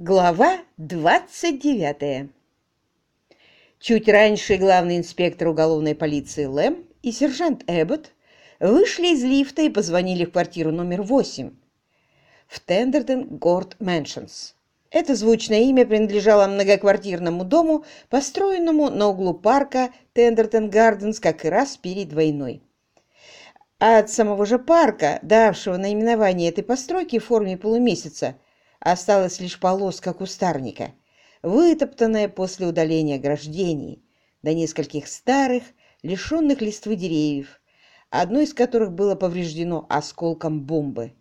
Глава 29 Чуть раньше главный инспектор уголовной полиции Лэм и сержант Эббот вышли из лифта и позвонили в квартиру номер 8 в Тендертон-Корт Мэншенс. Это звучное имя принадлежало многоквартирному дому, построенному на углу парка Тендертон Гарденс как раз перед войной. А от самого же парка, давшего наименование этой постройки в форме полумесяца, осталась лишь полоска кустарника, вытоптанная после удаления ограждений, до нескольких старых, лишенных листвы деревьев, одно из которых было повреждено осколком бомбы.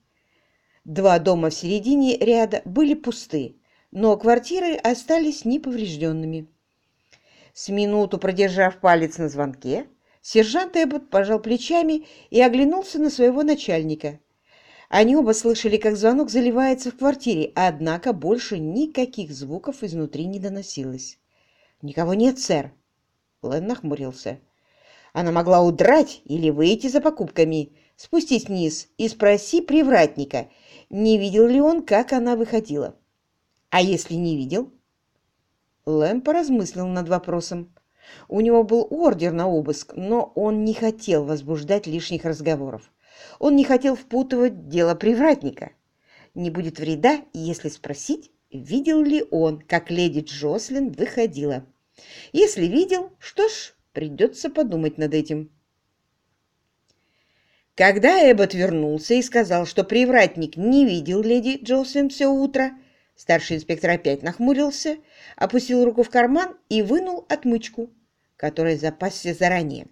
Два дома в середине ряда были пусты, но квартиры остались неповрежденными. С минуту продержав палец на звонке, сержант Эббот пожал плечами и оглянулся на своего начальника. Они оба слышали, как звонок заливается в квартире, однако больше никаких звуков изнутри не доносилось. «Никого нет, сэр!» Лэн нахмурился. «Она могла удрать или выйти за покупками. Спустись вниз и спроси привратника, не видел ли он, как она выходила. А если не видел? Лэм поразмыслил над вопросом. У него был ордер на обыск, но он не хотел возбуждать лишних разговоров. Он не хотел впутывать дело привратника. Не будет вреда, если спросить, видел ли он, как леди Джослин выходила. Если видел, что ж, придется подумать над этим. Когда Эббот вернулся и сказал, что привратник не видел леди Джослин все утро, старший инспектор опять нахмурился, опустил руку в карман и вынул отмычку, которой запасся заранее.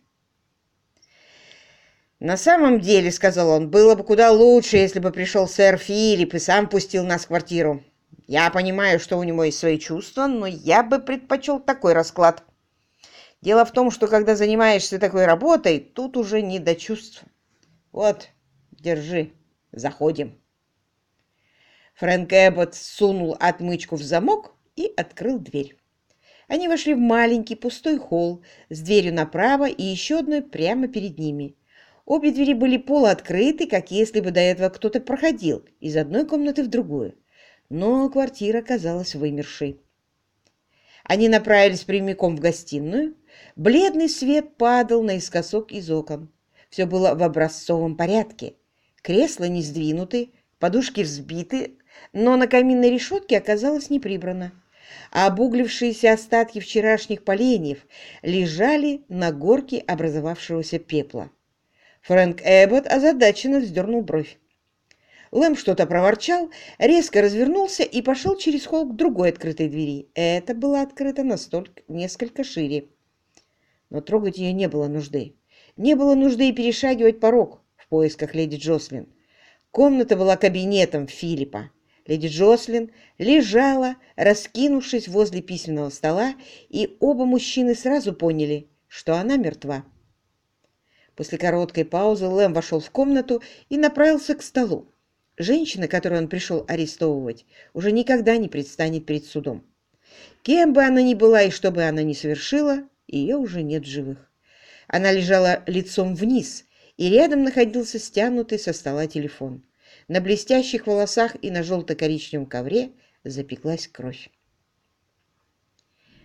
«На самом деле, — сказал он, — было бы куда лучше, если бы пришел сэр Филипп и сам пустил нас в квартиру. Я понимаю, что у него есть свои чувства, но я бы предпочел такой расклад. Дело в том, что когда занимаешься такой работой, тут уже не до чувств». Вот, держи, заходим. Фрэнк Эббот сунул отмычку в замок и открыл дверь. Они вошли в маленький пустой холл с дверью направо и еще одной прямо перед ними. Обе двери были полуоткрыты, как если бы до этого кто-то проходил из одной комнаты в другую. Но квартира казалась вымершей. Они направились прямиком в гостиную. Бледный свет падал наискосок из окон. Все было в образцовом порядке. Кресла не сдвинуты, подушки взбиты, но на каминной решетке оказалось не прибрано. А обуглившиеся остатки вчерашних поленьев лежали на горке образовавшегося пепла. Фрэнк Эббот озадаченно вздернул бровь. Лэм что-то проворчал, резко развернулся и пошел через холл к другой открытой двери. Это было открыто настолько несколько шире. Но трогать ее не было нужды. Не было нужды и перешагивать порог в поисках леди Джослин. Комната была кабинетом Филиппа. Леди Джослин лежала, раскинувшись возле письменного стола, и оба мужчины сразу поняли, что она мертва. После короткой паузы Лэм вошел в комнату и направился к столу. Женщина, которую он пришел арестовывать, уже никогда не предстанет перед судом. Кем бы она ни была и что бы она ни совершила, ее уже нет в живых. Она лежала лицом вниз, и рядом находился стянутый со стола телефон. На блестящих волосах и на желто-коричневом ковре запеклась кровь.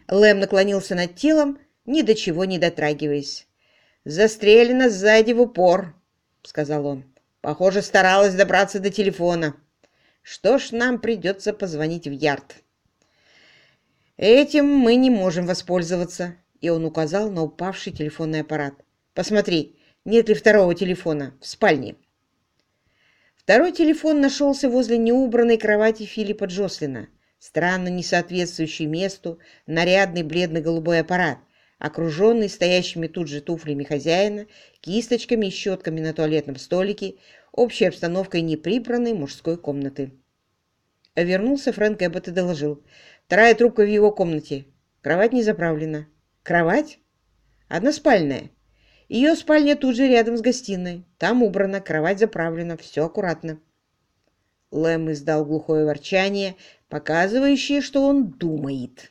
Лэм наклонился над телом, ни до чего не дотрагиваясь. «Застрелена сзади в упор», — сказал он. «Похоже, старалась добраться до телефона. Что ж, нам придется позвонить в Ярд». «Этим мы не можем воспользоваться и он указал на упавший телефонный аппарат. «Посмотри, нет ли второго телефона в спальне?» Второй телефон нашелся возле неубранной кровати Филиппа Джослина, странно не соответствующий месту нарядный бледно-голубой аппарат, окруженный стоящими тут же туфлями хозяина, кисточками и щетками на туалетном столике, общей обстановкой неприбранной мужской комнаты. Вернулся Фрэнк Эббот и доложил. Вторая трубка в его комнате. Кровать не заправлена. Кровать? Односпальная. Ее спальня тут же рядом с гостиной. Там убрана, кровать заправлена, все аккуратно. Лэм издал глухое ворчание, показывающее, что он думает.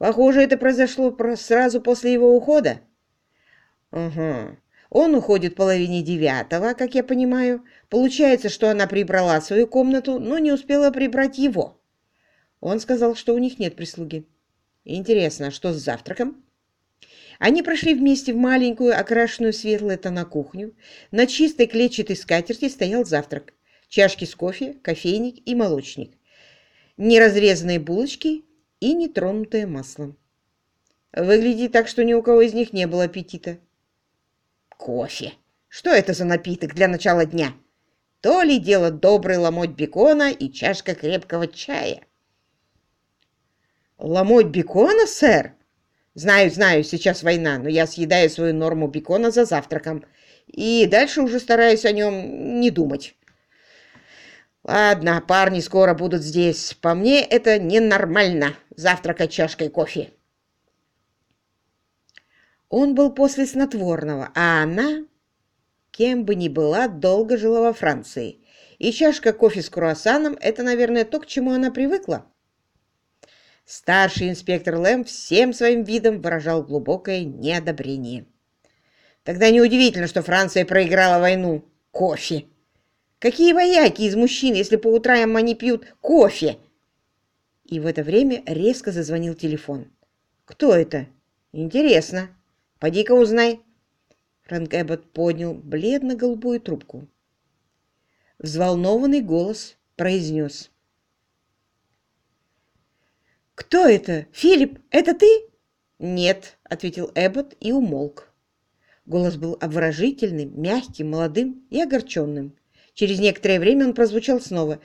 Похоже, это произошло сразу после его ухода. Угу. Он уходит в половине девятого, как я понимаю. Получается, что она прибрала свою комнату, но не успела прибрать его. Он сказал, что у них нет прислуги. Интересно, что с завтраком? Они прошли вместе в маленькую, окрашенную светлой тона кухню. На чистой клетчатой скатерти стоял завтрак. Чашки с кофе, кофейник и молочник. Неразрезанные булочки и нетронутое маслом. Выглядит так, что ни у кого из них не было аппетита. Кофе. Что это за напиток для начала дня? То ли дело добрый ломоть бекона и чашка крепкого чая. Ломоть бекона, сэр? Знаю, знаю, сейчас война, но я съедаю свою норму бекона за завтраком. И дальше уже стараюсь о нем не думать. Ладно, парни скоро будут здесь. По мне это ненормально, завтракать чашкой кофе. Он был после снотворного, а она, кем бы ни была, долго жила во Франции. И чашка кофе с круассаном – это, наверное, то, к чему она привыкла. Старший инспектор Лэм всем своим видом выражал глубокое неодобрение. Тогда неудивительно, что Франция проиграла войну. Кофе. Какие вояки из мужчин, если по утрам они пьют кофе? И в это время резко зазвонил телефон. Кто это? Интересно. Поди-ка узнай. Фрэнк Эббот поднял бледно-голубую трубку. Взволнованный голос произнес. «Кто это? Филипп, это ты?» «Нет», — ответил Эббот и умолк. Голос был обворожительным, мягким, молодым и огорченным. Через некоторое время он прозвучал снова.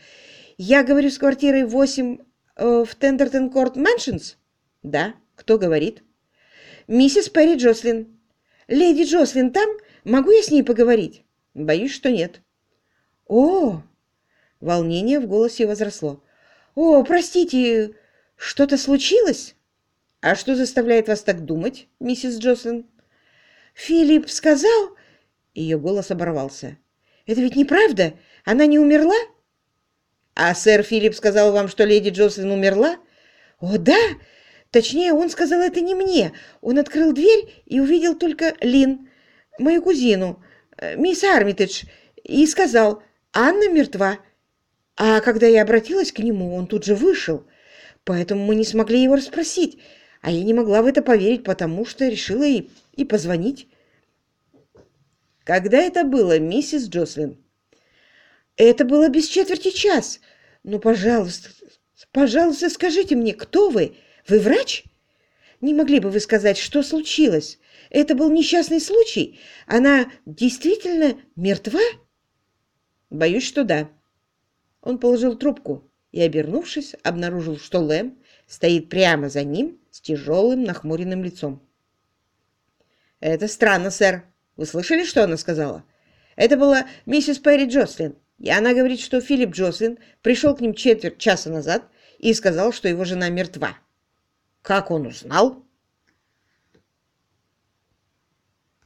«Я говорю с квартирой 8 э, в Тендертон-Корт Мэншенс?» «Да. Кто говорит?» «Миссис Перри Джослин». «Леди Джослин там? Могу я с ней поговорить?» «Боюсь, что нет». «О!» Волнение в голосе возросло. «О, простите, что-то случилось? А что заставляет вас так думать, миссис Джослин? Филипп сказал... Ее голос оборвался. Это ведь неправда? Она не умерла? А сэр Филипп сказал вам, что леди Джослин умерла? О, да! Точнее, он сказал это не мне. Он открыл дверь и увидел только Лин, мою кузину, э, мисс Армитедж, и сказал, Анна мертва. А когда я обратилась к нему, он тут же вышел поэтому мы не смогли его расспросить, а я не могла в это поверить, потому что решила и, и позвонить. Когда это было, миссис Джослин? Это было без четверти час. Ну, пожалуйста, пожалуйста, скажите мне, кто вы? Вы врач? Не могли бы вы сказать, что случилось? Это был несчастный случай? Она действительно мертва? Боюсь, что да. Он положил трубку и, обернувшись, обнаружил, что Лэм стоит прямо за ним с тяжелым нахмуренным лицом. «Это странно, сэр. Вы слышали, что она сказала?» «Это была миссис Перри Джослин, и она говорит, что Филипп Джослин пришел к ним четверть часа назад и сказал, что его жена мертва». «Как он узнал?»